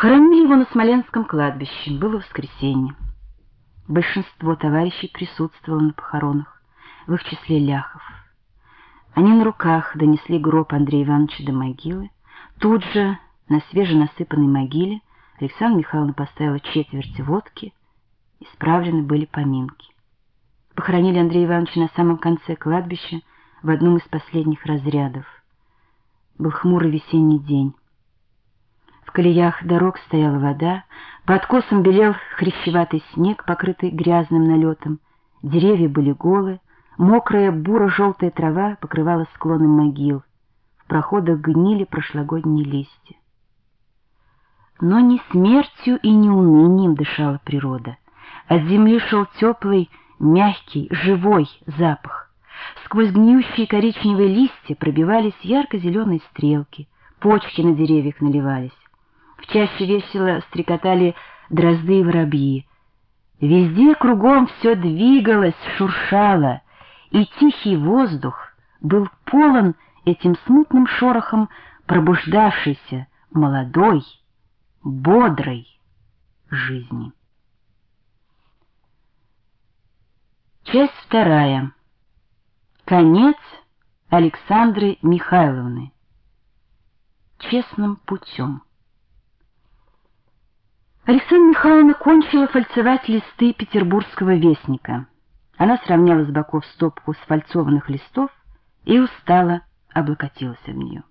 Хоронили его на Смоленском кладбище. Было воскресенье. Большинство товарищей присутствовало на похоронах, в их числе Ляхов. Они на руках донесли гроб Андрея Ивановича до могилы. Тут же, на свеженасыпанной могиле, Александра Михайловна поставила четверть водки, исправлены были поминки. Похоронили Андрея Ивановича на самом конце кладбища, в одном из последних разрядов. Был хмурый весенний день. В колеях дорог стояла вода, по откосам белел хрящеватый снег, покрытый грязным налетом, деревья были голы, мокрая буро-желтая трава покрывала склоны могил, в проходах гнили прошлогодние листья. Но не смертью и не унынием дышала природа. От земли шел теплый, мягкий, живой запах. Сквозь гниющие коричневые листья пробивались ярко-зеленые стрелки, почки на деревьях наливались. В чаще весело стрекотали дрозды и воробьи. Везде кругом все двигалось, шуршало, и тихий воздух был полон этим смутным шорохом пробуждавшейся молодой, бодрой жизни. Часть вторая. Конец Александры Михайловны. Честным путем. Александра Михайловна кончила фальцевать листы петербургского вестника. Она сравняла с боков стопку сфальцованных листов и устало облокотилась об нее.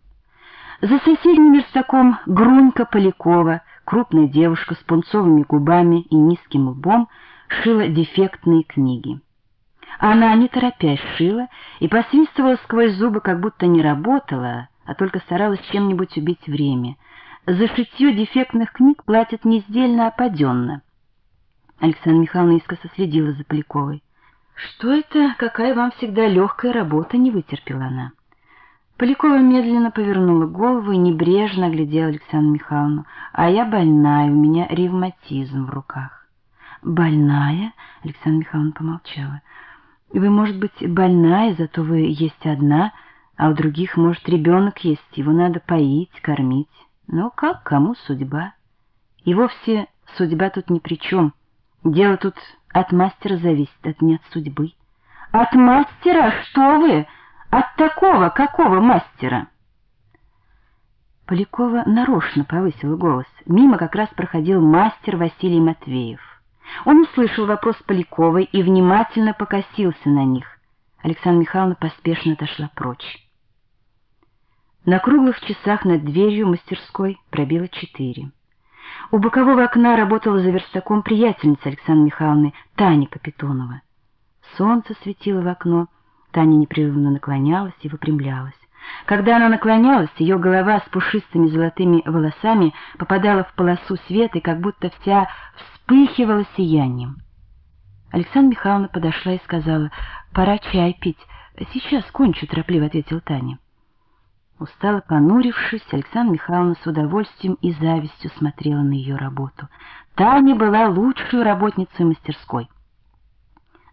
За соседним верстаком Грунька Полякова, крупная девушка с пунцовыми губами и низким лбом, шила дефектные книги. Она, не торопясь, шила и посвистывала сквозь зубы, как будто не работала, а только старалась чем-нибудь убить время — за шитье дефектных книг платят не сдельно, а паденно. Александра Михайловна искоса следила за Поляковой. «Что это? Какая вам всегда легкая работа?» — не вытерпела она. Полякова медленно повернула голову и небрежно оглядела Александру Михайловну. «А я больная, у меня ревматизм в руках». «Больная?» — Александра Михайловна помолчала. «Вы, может быть, больная, зато вы есть одна, а у других, может, ребенок есть, его надо поить, кормить». Но как кому судьба? И вовсе судьба тут ни при чем. Дело тут от мастера зависит, от не от судьбы. От мастера? Что вы? От такого какого мастера? Полякова нарочно повысила голос. Мимо как раз проходил мастер Василий Матвеев. Он услышал вопрос Поляковой и внимательно покосился на них. Александра Михайловна поспешно отошла прочь. На круглых часах над дверью мастерской пробило четыре. У бокового окна работала за верстаком приятельница Александры Михайловны Таня Капитонова. Солнце светило в окно, Таня непрерывно наклонялась и выпрямлялась. Когда она наклонялась, ее голова с пушистыми золотыми волосами попадала в полосу света и как будто вся вспыхивала сиянием. Александра Михайловна подошла и сказала, «Пора чай пить. Сейчас кончу», — торопливо ответила Таня. Устало понурившись, Александра Михайловна с удовольствием и завистью смотрела на ее работу. Таня была лучшей работницей мастерской.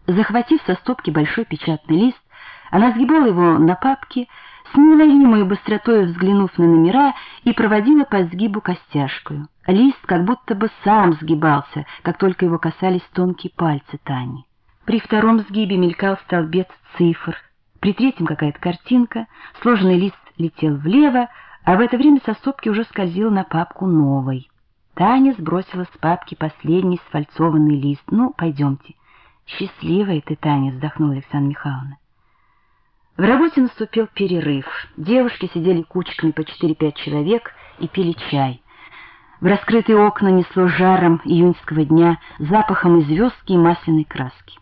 Захватив со стопки большой печатный лист, она сгибала его на папке, с неуловимой быстротой взглянув на номера, и проводила по сгибу костяшкою. Лист как будто бы сам сгибался, как только его касались тонкие пальцы Тани. При втором сгибе мелькал столбец цифр, при третьем какая-то картинка, сложенный лист летел влево, а в это время со стопки уже скользил на папку новой. Таня сбросила с папки последний сфальцованный лист. «Ну, пойдемте». «Счастливая ты, Таня», — вздохнула Александра Михайловна. В работе наступил перерыв. Девушки сидели кучками по 4-5 человек и пили чай. В раскрытые окна несло жаром июньского дня, запахом и звездки и масляной краски.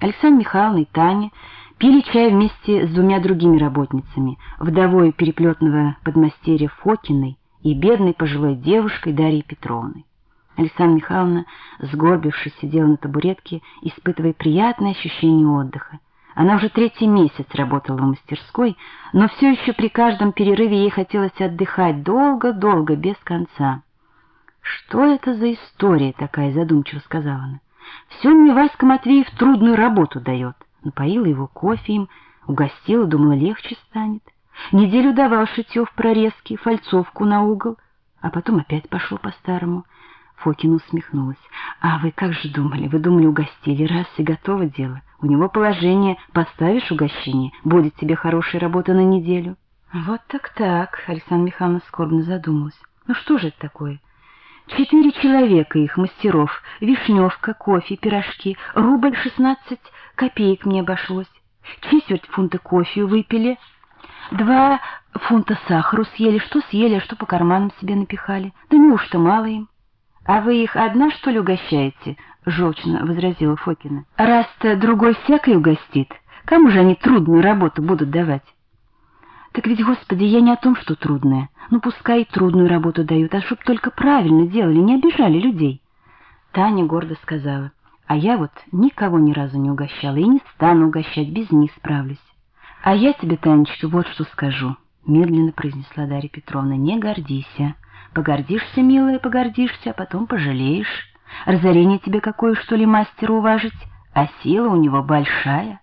Александра Михайловна и Таня Пили чай вместе с двумя другими работницами, вдовой переплетного подмастерья Фокиной и бедной пожилой девушкой Дарьей Петровной. Александра Михайловна, сгорбившись, сидела на табуретке, испытывая приятное ощущение отдыха. Она уже третий месяц работала в мастерской, но все еще при каждом перерыве ей хотелось отдыхать долго-долго, без конца. «Что это за история такая?» — задумчиво сказала она. «Все мне Васька Матвеев трудную работу дает» напоила его кофеем, угостила, думала, легче станет. Неделю давал шитье в прорезке, фальцовку на угол, а потом опять пошел по-старому. Фокина усмехнулась. «А вы как же думали? Вы думали, угостили раз и готово дело. У него положение, поставишь угощение, будет тебе хорошая работа на неделю». «Вот так-так», — Александра Михайловна скорбно задумалась. «Ну что же это такое?» Четыре человека их, мастеров, вишневка, кофе, пирожки, рубль шестнадцать копеек мне обошлось. Четверть фунта кофе выпили, два фунта сахару съели, что съели, а что по карманам себе напихали. Да неужто мало им? А вы их одна, что ли, угощаете? — желчно возразила Фокина. Раз-то другой всякой угостит, кому же они трудную работу будут давать? Так ведь, Господи, я не о том, что трудное. Ну, пускай и трудную работу дают, а чтоб только правильно делали, не обижали людей. Таня гордо сказала, а я вот никого ни разу не угощала и не стану угощать, без них справлюсь. А я тебе, Танечка, вот что скажу, медленно произнесла Дарья Петровна, не гордися. Погордишься, милая, погордишься, а потом пожалеешь. Разорение тебе какое, что ли, мастера уважить, а сила у него большая.